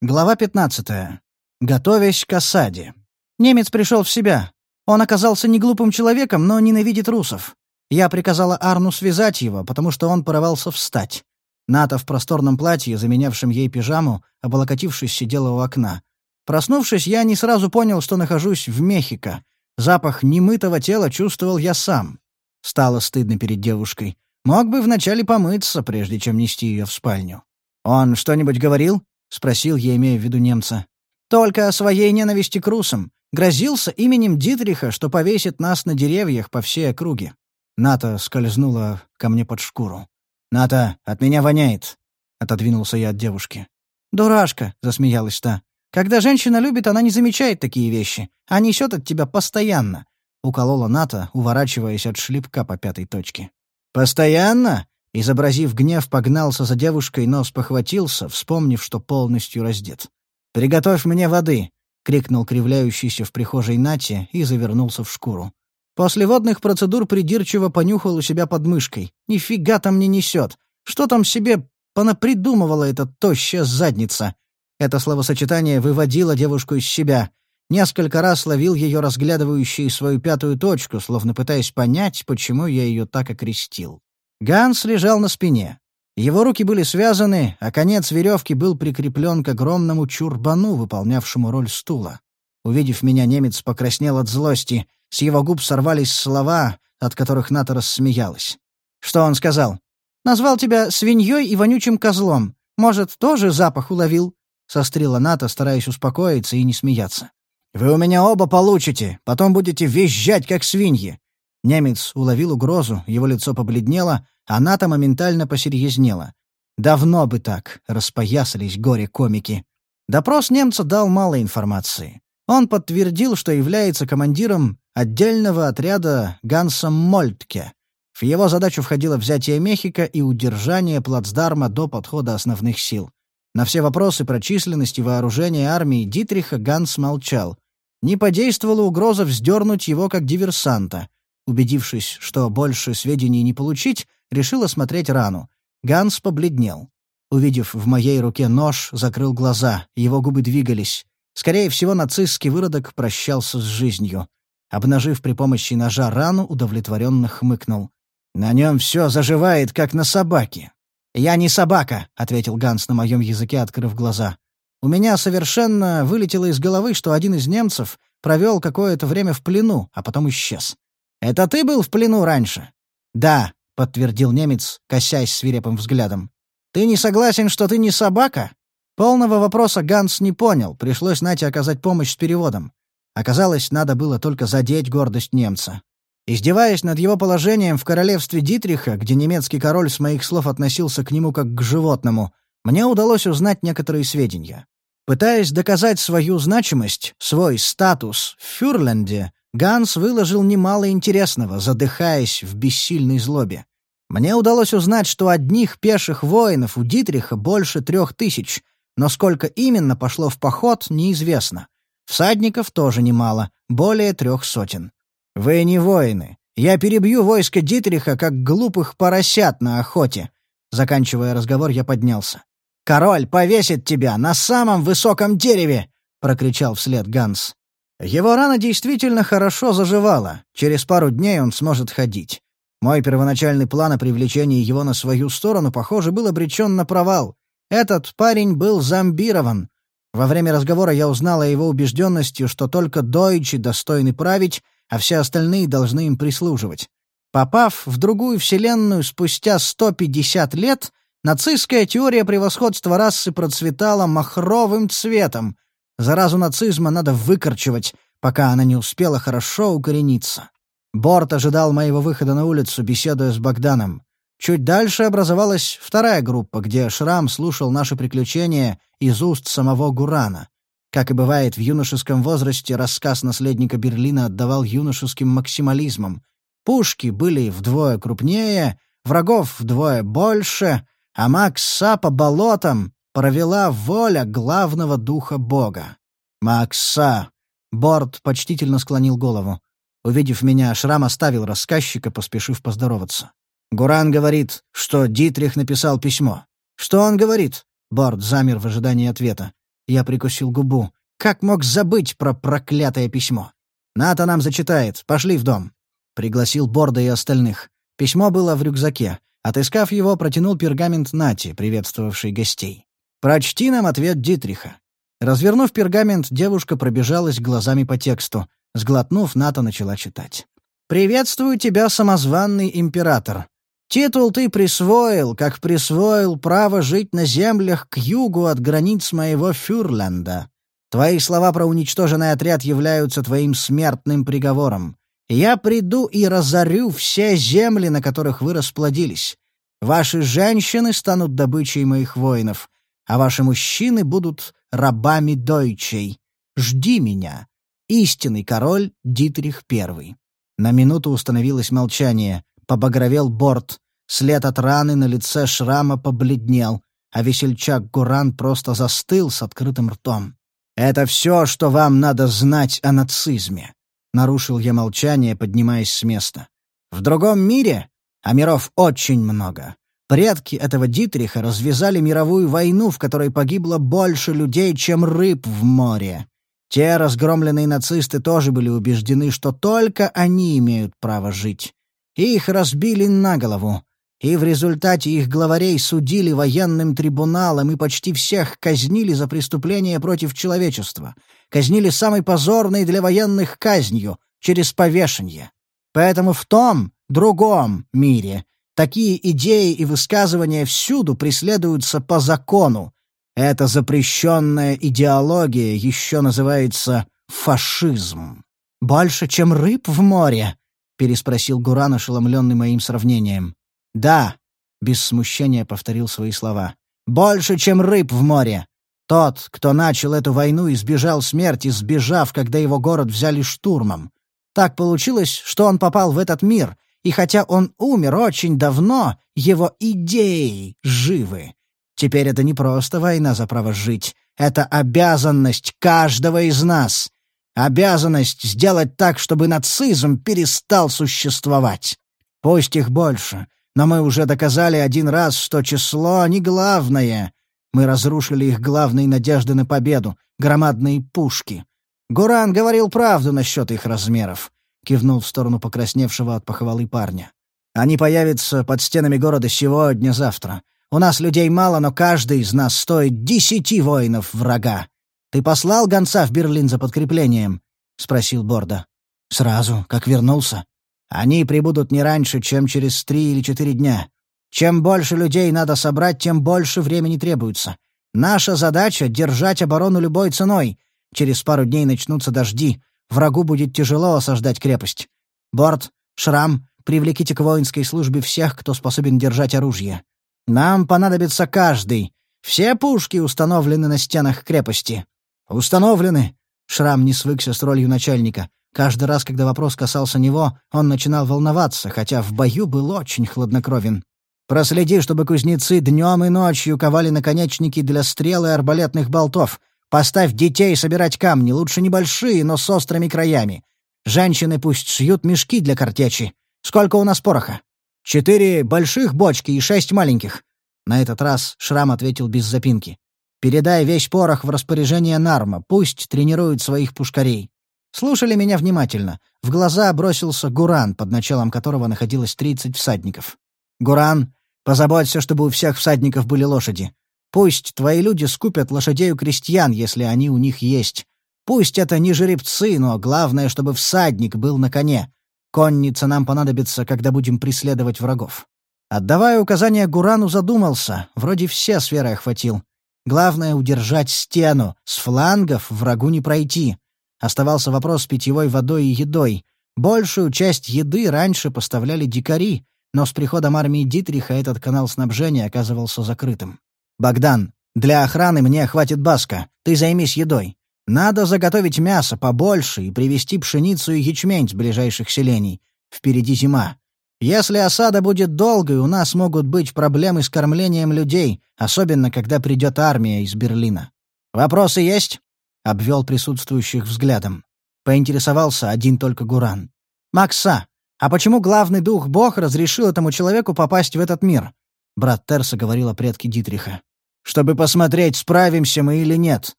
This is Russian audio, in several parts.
Глава 15. Готовясь к осаде. Немец пришел в себя. Он оказался не глупым человеком, но ненавидит русов. Я приказала Арну связать его, потому что он порывался встать. Ната в просторном платье, заменявшем ей пижаму, облокотившись, сидела у окна. Проснувшись, я не сразу понял, что нахожусь в Мехико. Запах немытого тела чувствовал я сам. Стало стыдно перед девушкой. Мог бы вначале помыться, прежде чем нести ее в спальню. «Он что-нибудь говорил?» — спросил я, имея в виду немца. «Только о своей ненависти к русам. Грозился именем Дитриха, что повесит нас на деревьях по всей округе». Ната скользнула ко мне под шкуру. «Ната, от меня воняет!» — отодвинулся я от девушки. «Дурашка!» — засмеялась та. «Когда женщина любит, она не замечает такие вещи, а несет от тебя постоянно», — уколола Ната, уворачиваясь от шлепка по пятой точке. «Постоянно?» Изобразив гнев, погнался за девушкой, но спохватился, вспомнив, что полностью раздет. «Приготовь мне воды!» — крикнул кривляющийся в прихожей Нати и завернулся в шкуру. После водных процедур придирчиво понюхал у себя под мышкой. «Нифига там не несет! Что там себе понапридумывала эта тощая задница?» Это словосочетание выводило девушку из себя. Несколько раз ловил ее разглядывающий свою пятую точку, словно пытаясь понять, почему я ее так окрестил. Ганс лежал на спине. Его руки были связаны, а конец веревки был прикреплен к огромному чурбану, выполнявшему роль стула. Увидев меня, немец покраснел от злости. С его губ сорвались слова, от которых Ната рассмеялась. «Что он сказал?» «Назвал тебя свиньей и вонючим козлом. Может, тоже запах уловил?» — сострила Ната, стараясь успокоиться и не смеяться. «Вы у меня оба получите, потом будете визжать, как свиньи. Немец уловил угрозу, его лицо побледнело, а Ната моментально посерьезнела. Давно бы так распоясались горе-комики. Допрос немца дал мало информации. Он подтвердил, что является командиром отдельного отряда Ганса Мольтке. В его задачу входило взятие Мехико и удержание плацдарма до подхода основных сил. На все вопросы про численность и вооружение армии Дитриха Ганс молчал. Не подействовала угроза вздернуть его как диверсанта. Убедившись, что больше сведений не получить, решил осмотреть рану. Ганс побледнел. Увидев в моей руке нож, закрыл глаза, его губы двигались. Скорее всего, нацистский выродок прощался с жизнью. Обнажив при помощи ножа рану, удовлетворенно хмыкнул. «На нем все заживает, как на собаке». «Я не собака», — ответил Ганс на моем языке, открыв глаза. «У меня совершенно вылетело из головы, что один из немцев провел какое-то время в плену, а потом исчез. «Это ты был в плену раньше?» «Да», — подтвердил немец, косясь свирепым взглядом. «Ты не согласен, что ты не собака?» Полного вопроса Ганс не понял, пришлось Нате оказать помощь с переводом. Оказалось, надо было только задеть гордость немца. Издеваясь над его положением в королевстве Дитриха, где немецкий король с моих слов относился к нему как к животному, мне удалось узнать некоторые сведения. Пытаясь доказать свою значимость, свой статус в Фюрленде, Ганс выложил немало интересного, задыхаясь в бессильной злобе. Мне удалось узнать, что одних пеших воинов у Дитриха больше трех тысяч, но сколько именно пошло в поход, неизвестно. Всадников тоже немало, более трех сотен. Вы не воины. Я перебью войско Дитриха, как глупых поросят на охоте. Заканчивая разговор, я поднялся. «Король повесит тебя на самом высоком дереве!» — прокричал вслед Ганс. Его рана действительно хорошо заживала. Через пару дней он сможет ходить. Мой первоначальный план о привлечении его на свою сторону, похоже, был обречен на провал. Этот парень был зомбирован. Во время разговора я узнал о его убежденности, что только дойчи достойны править, а все остальные должны им прислуживать. Попав в другую вселенную спустя 150 лет, нацистская теория превосходства расы процветала махровым цветом — Заразу нацизма надо выкорчевать, пока она не успела хорошо укорениться. Борт ожидал моего выхода на улицу, беседуя с Богданом. Чуть дальше образовалась вторая группа, где Шрам слушал наши приключения из уст самого Гурана. Как и бывает в юношеском возрасте, рассказ наследника Берлина отдавал юношеским максимализмом. Пушки были вдвое крупнее, врагов вдвое больше, а Макса по болотам провела воля главного духа бога. «Макса!» — Борт почтительно склонил голову. Увидев меня, Шрам оставил рассказчика, поспешив поздороваться. «Гуран говорит, что Дитрих написал письмо». «Что он говорит?» — Борт замер в ожидании ответа. Я прикусил губу. Как мог забыть про проклятое письмо? «Ната нам зачитает. Пошли в дом». Пригласил Борда и остальных. Письмо было в рюкзаке. Отыскав его, протянул пергамент Нати, приветствовавший гостей. «Прочти нам ответ Дитриха». Развернув пергамент, девушка пробежалась глазами по тексту. Сглотнув, Ната начала читать. «Приветствую тебя, самозванный император. Титул ты присвоил, как присвоил право жить на землях к югу от границ моего Фюрленда. Твои слова про уничтоженный отряд являются твоим смертным приговором. Я приду и разорю все земли, на которых вы расплодились. Ваши женщины станут добычей моих воинов, а ваши мужчины будут рабами дойчей. Жди меня. Истинный король Дитрих I. На минуту установилось молчание. Побагровел борт. След от раны на лице шрама побледнел, а весельчак Гуран просто застыл с открытым ртом. «Это все, что вам надо знать о нацизме», — нарушил я молчание, поднимаясь с места. «В другом мире, а миров очень много, предки этого Дитриха развязали мировую войну, в которой погибло больше людей, чем рыб в море. Те разгромленные нацисты тоже были убеждены, что только они имеют право жить. Их разбили на голову, и в результате их главарей судили военным трибуналом и почти всех казнили за преступления против человечества. Казнили самой позорной для военных казнью, через повешение. Поэтому в том, другом мире такие идеи и высказывания всюду преследуются по закону. Эта запрещенная идеология еще называется фашизм. «Больше, чем рыб в море?» — переспросил Гуран, ошеломленный моим сравнением. «Да», — без смущения повторил свои слова, — «больше, чем рыб в море. Тот, кто начал эту войну, избежал смерти, сбежав, когда его город взяли штурмом. Так получилось, что он попал в этот мир, и хотя он умер очень давно, его идеи живы. Теперь это не просто война за право жить, это обязанность каждого из нас. Обязанность сделать так, чтобы нацизм перестал существовать. Пусть их больше, но мы уже доказали один раз, что число не главное. Мы разрушили их главные надежды на победу — громадные пушки. Гуран говорил правду насчет их размеров. Кивнул в сторону покрасневшего от похвалы парня. Они появятся под стенами города сегодня-завтра. У нас людей мало, но каждый из нас стоит десяти воинов врага. Ты послал гонца в Берлин за подкреплением? — спросил Борда. «Сразу, как вернулся. Они прибудут не раньше, чем через три или четыре дня. Чем больше людей надо собрать, тем больше времени требуется. Наша задача — держать оборону любой ценой. Через пару дней начнутся дожди. Врагу будет тяжело осаждать крепость. Борт, Шрам, привлеките к воинской службе всех, кто способен держать оружие. Нам понадобится каждый. Все пушки установлены на стенах крепости. Установлены. Шрам не свыкся с ролью начальника. Каждый раз, когда вопрос касался него, он начинал волноваться, хотя в бою был очень хладнокровен. «Проследи, чтобы кузнецы днем и ночью ковали наконечники для стрел и арбалетных болтов. Поставь детей собирать камни, лучше небольшие, но с острыми краями. Женщины пусть шьют мешки для картечи. Сколько у нас пороха?» «Четыре больших бочки и шесть маленьких». На этот раз Шрам ответил без запинки. «Передай весь порох в распоряжение Нарма, пусть тренируют своих пушкарей. Слушали меня внимательно. В глаза бросился Гуран, под началом которого находилось 30 всадников. «Гуран, позаботься, чтобы у всех всадников были лошади. Пусть твои люди скупят лошадей у крестьян, если они у них есть. Пусть это не жеребцы, но главное, чтобы всадник был на коне. Конница нам понадобится, когда будем преследовать врагов». Отдавая указания Гурану, задумался. Вроде все сферы охватил. Главное — удержать стену. С флангов врагу не пройти. Оставался вопрос с питьевой водой и едой. Большую часть еды раньше поставляли дикари, но с приходом армии Дитриха этот канал снабжения оказывался закрытым. «Богдан, для охраны мне хватит баска. Ты займись едой. Надо заготовить мясо побольше и привезти пшеницу и ячмень с ближайших селений. Впереди зима. Если осада будет долгой, у нас могут быть проблемы с кормлением людей, особенно когда придет армия из Берлина. Вопросы есть?» обвел присутствующих взглядом. Поинтересовался один только Гуран. «Макса, а почему главный дух Бог разрешил этому человеку попасть в этот мир?» Брат Терса говорил о предке Дитриха. «Чтобы посмотреть, справимся мы или нет.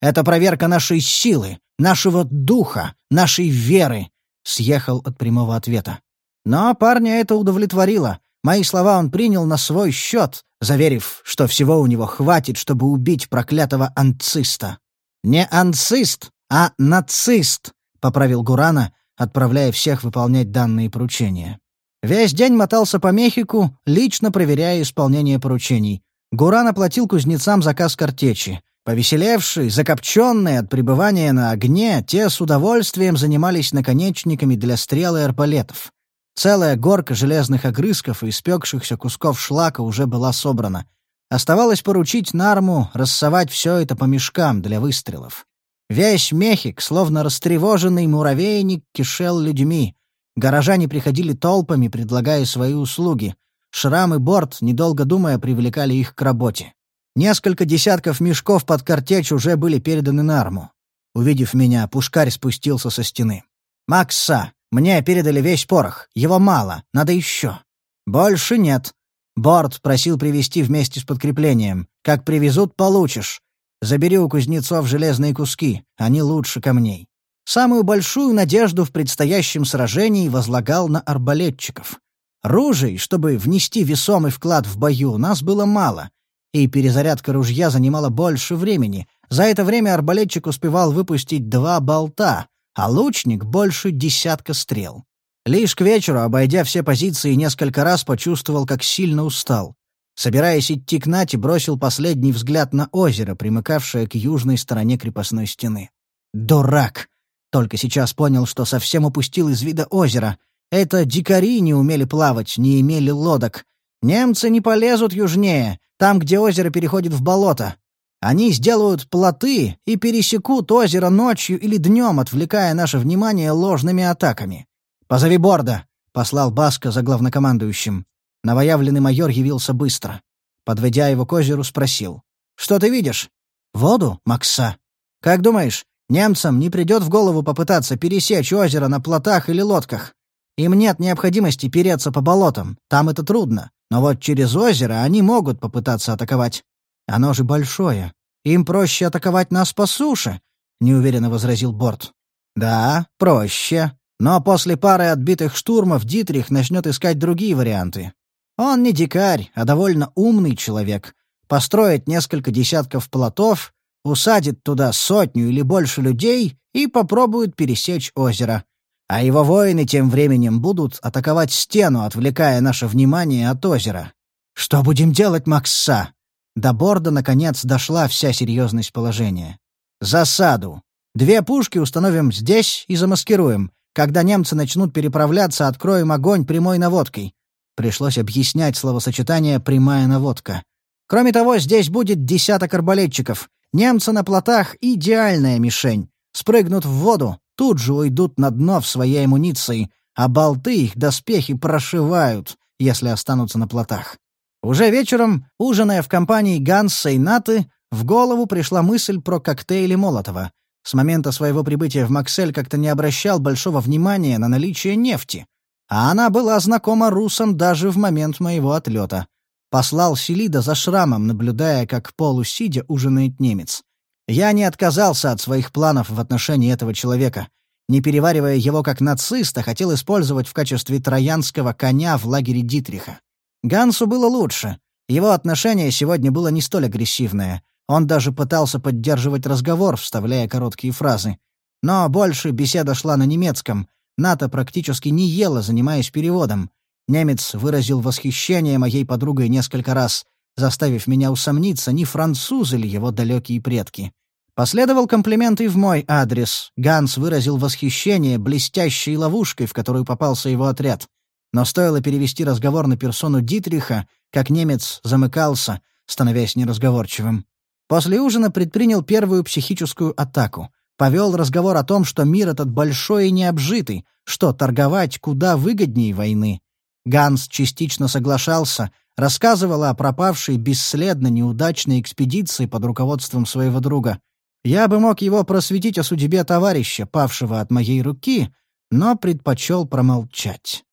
Это проверка нашей силы, нашего духа, нашей веры», — съехал от прямого ответа. Но парня это удовлетворило. Мои слова он принял на свой счет, заверив, что всего у него хватит, чтобы убить проклятого анциста. «Не анцист, а нацист», — поправил Гурана, отправляя всех выполнять данные поручения. Весь день мотался по Мехику, лично проверяя исполнение поручений. Гуран оплатил кузнецам заказ картечи. Повеселевшие, закопченные от пребывания на огне, те с удовольствием занимались наконечниками для стрел и арбалетов. Целая горка железных огрызков и испекшихся кусков шлака уже была собрана. Оставалось поручить Нарму рассовать все это по мешкам для выстрелов. Весь Мехик, словно растревоженный муравейник, кишел людьми. Горожане приходили толпами, предлагая свои услуги. Шрам и Борт, недолго думая, привлекали их к работе. Несколько десятков мешков под картечь уже были переданы Нарму. Увидев меня, пушкарь спустился со стены. «Макса, мне передали весь порох. Его мало. Надо еще. Больше нет. Борт просил привезти вместе с подкреплением. Как привезут, получишь. Забери у кузнецов железные куски. Они лучше камней. Самую большую надежду в предстоящем сражении возлагал на арбалетчиков. Ружей, чтобы внести весомый вклад в бою, у нас было мало, и перезарядка ружья занимала больше времени. За это время арбалетчик успевал выпустить два болта, а лучник — больше десятка стрел. Лишь к вечеру, обойдя все позиции, несколько раз почувствовал, как сильно устал. Собираясь идти к Нате, бросил последний взгляд на озеро, примыкавшее к южной стороне крепостной стены. «Дурак!» Только сейчас понял, что совсем упустил из вида озеро. Это дикари не умели плавать, не имели лодок. Немцы не полезут южнее, там, где озеро переходит в болото. Они сделают плоты и пересекут озеро ночью или днем, отвлекая наше внимание ложными атаками. «Позови Борда», — послал Баска за главнокомандующим. Новоявленный майор явился быстро. Подведя его к озеру, спросил. «Что ты видишь?» «Воду, Макса. Как думаешь, немцам не придет в голову попытаться пересечь озеро на плотах или лодках? Им нет необходимости переться по болотам, там это трудно. Но вот через озеро они могут попытаться атаковать. Оно же большое. Им проще атаковать нас по суше», — неуверенно возразил Борт. «Да, проще. Но после пары отбитых штурмов Дитрих начнет искать другие варианты. Он не дикарь, а довольно умный человек. Построит несколько десятков плотов, усадит туда сотню или больше людей и попробует пересечь озеро. А его воины тем временем будут атаковать стену, отвлекая наше внимание от озера. Что будем делать, Макса? До борда, наконец, дошла вся серьезность положения. «Засаду. Две пушки установим здесь и замаскируем. Когда немцы начнут переправляться, откроем огонь прямой наводкой». Пришлось объяснять словосочетание «прямая наводка». Кроме того, здесь будет десяток арбалетчиков. Немцы на плотах — идеальная мишень. Спрыгнут в воду, тут же уйдут на дно в своей амуниции, а болты их доспехи прошивают, если останутся на плотах. Уже вечером, ужиная в компании Ганса и Наты, в голову пришла мысль про коктейли Молотова. С момента своего прибытия в Максель как-то не обращал большого внимания на наличие нефти. А она была знакома русам даже в момент моего отлета. Послал Селида за шрамом, наблюдая, как полусидя ужинает немец. Я не отказался от своих планов в отношении этого человека. Не переваривая его как нациста, хотел использовать в качестве троянского коня в лагере Дитриха. Гансу было лучше. Его отношение сегодня было не столь агрессивное. Он даже пытался поддерживать разговор, вставляя короткие фразы. Но больше беседа шла на немецком. Ната практически не ела, занимаясь переводом. Немец выразил восхищение моей подругой несколько раз, заставив меня усомниться, не французы ли его далекие предки. Последовал комплимент и в мой адрес. Ганс выразил восхищение блестящей ловушкой, в которую попался его отряд. Но стоило перевести разговор на персону Дитриха, как немец замыкался, становясь неразговорчивым. После ужина предпринял первую психическую атаку. Повел разговор о том, что мир этот большой и необжитый, что торговать куда выгоднее войны. Ганс частично соглашался, рассказывал о пропавшей бесследно неудачной экспедиции под руководством своего друга. Я бы мог его просветить о судьбе товарища, павшего от моей руки, но предпочел промолчать.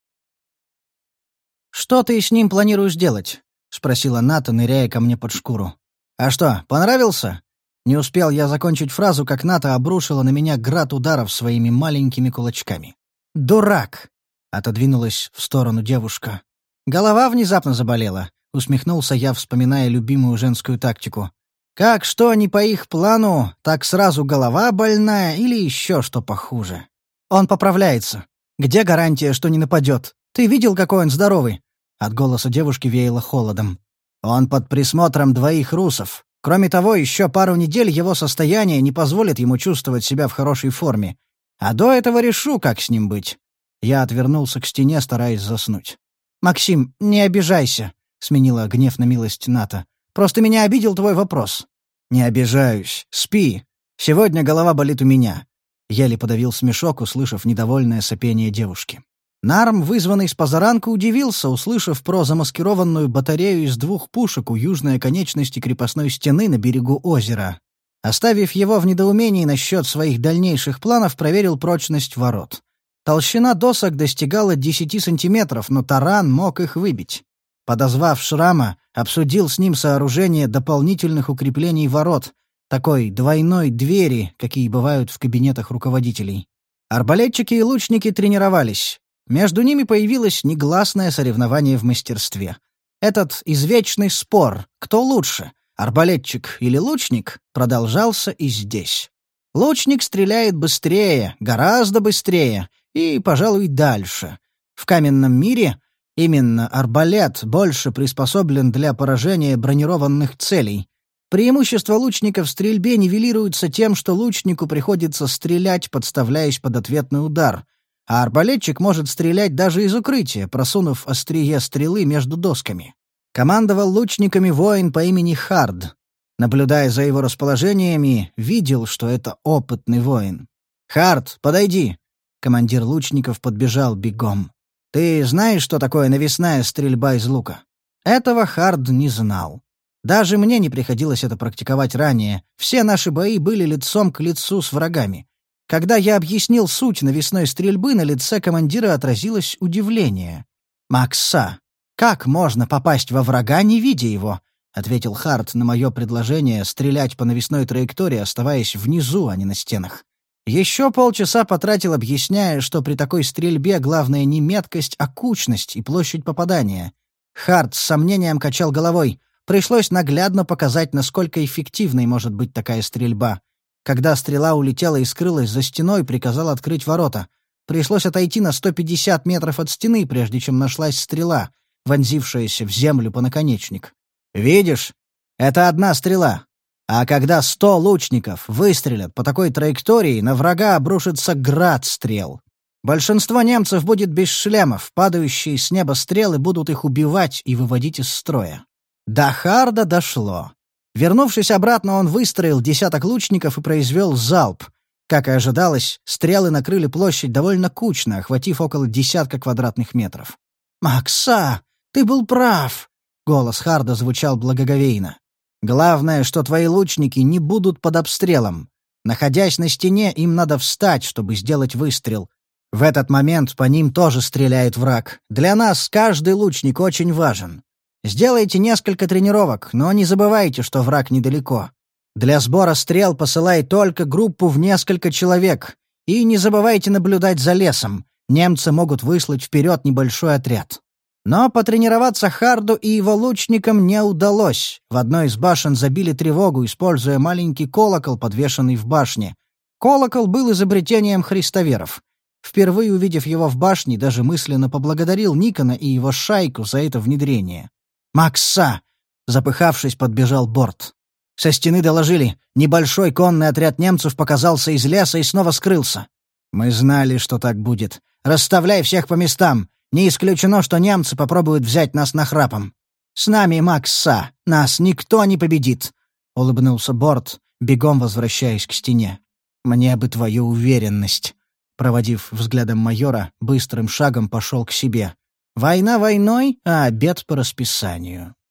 «Что ты с ним планируешь делать?» — спросила Ната, ныряя ко мне под шкуру. «А что, понравился?» Не успел я закончить фразу, как Ната обрушила на меня град ударов своими маленькими кулачками. «Дурак!» — отодвинулась в сторону девушка. «Голова внезапно заболела», — усмехнулся я, вспоминая любимую женскую тактику. «Как что не по их плану, так сразу голова больная или еще что похуже. Он поправляется. Где гарантия, что не нападет? Ты видел, какой он здоровый?» От голоса девушки веяло холодом. «Он под присмотром двоих русов. Кроме того, еще пару недель его состояние не позволит ему чувствовать себя в хорошей форме. А до этого решу, как с ним быть». Я отвернулся к стене, стараясь заснуть. «Максим, не обижайся», — сменила гнев на милость Ната. «Просто меня обидел твой вопрос». «Не обижаюсь. Спи. Сегодня голова болит у меня». Еле подавил смешок, услышав недовольное сопение девушки. Нарм, вызванный с позаранку, удивился, услышав про замаскированную батарею из двух пушек у южной оконечности крепостной стены на берегу озера. Оставив его в недоумении насчет своих дальнейших планов, проверил прочность ворот. Толщина досок достигала 10 сантиметров, но таран мог их выбить. Подозвав Шрама, обсудил с ним сооружение дополнительных укреплений ворот, такой двойной двери, какие бывают в кабинетах руководителей. Арбалетчики и лучники тренировались. Между ними появилось негласное соревнование в мастерстве. Этот извечный спор, кто лучше, арбалетчик или лучник, продолжался и здесь. Лучник стреляет быстрее, гораздо быстрее и, пожалуй, дальше. В каменном мире именно арбалет больше приспособлен для поражения бронированных целей. Преимущество лучника в стрельбе нивелируется тем, что лучнику приходится стрелять, подставляясь под ответный удар, а арбалетчик может стрелять даже из укрытия, просунув острие стрелы между досками. Командовал лучниками воин по имени Хард. Наблюдая за его расположениями, видел, что это опытный воин. «Хард, подойди!» Командир лучников подбежал бегом. «Ты знаешь, что такое навесная стрельба из лука?» Этого Хард не знал. Даже мне не приходилось это практиковать ранее. Все наши бои были лицом к лицу с врагами. Когда я объяснил суть навесной стрельбы, на лице командира отразилось удивление. «Макса, как можно попасть во врага, не видя его?» — ответил Харт на мое предложение стрелять по навесной траектории, оставаясь внизу, а не на стенах. Еще полчаса потратил, объясняя, что при такой стрельбе главное не меткость, а кучность и площадь попадания. Харт с сомнением качал головой. Пришлось наглядно показать, насколько эффективной может быть такая стрельба. Когда стрела улетела и скрылась за стеной, приказал открыть ворота. Пришлось отойти на 150 метров от стены, прежде чем нашлась стрела, вонзившаяся в землю по наконечник. «Видишь? Это одна стрела. А когда сто лучников выстрелят по такой траектории, на врага обрушится град стрел. Большинство немцев будет без шлемов, падающие с неба стрелы будут их убивать и выводить из строя. До Харда дошло. Вернувшись обратно, он выстроил десяток лучников и произвел залп. Как и ожидалось, стрелы накрыли площадь довольно кучно, охватив около десятка квадратных метров. «Макса, ты был прав!» — голос Харда звучал благоговейно. «Главное, что твои лучники не будут под обстрелом. Находясь на стене, им надо встать, чтобы сделать выстрел. В этот момент по ним тоже стреляет враг. Для нас каждый лучник очень важен. Сделайте несколько тренировок, но не забывайте, что враг недалеко. Для сбора стрел посылай только группу в несколько человек. И не забывайте наблюдать за лесом. Немцы могут выслать вперед небольшой отряд. Но потренироваться Харду и его лучникам не удалось. В одной из башен забили тревогу, используя маленький колокол, подвешенный в башне. Колокол был изобретением христоверов. Впервые увидев его в башне, даже мысленно поблагодарил Никона и его шайку за это внедрение. «Макса!» — запыхавшись, подбежал Борт. Со стены доложили. Небольшой конный отряд немцев показался из леса и снова скрылся. Мы знали, что так будет. Расставляй всех по местам. Не исключено, что немцы попробуют взять нас нахрапом. С нами Макса. Нас никто не победит. Улыбнулся Борт, бегом возвращаясь к стене. Мне бы твою уверенность. Проводив взглядом майора, быстрым шагом пошел к себе. Война войной, а обед по расписанию.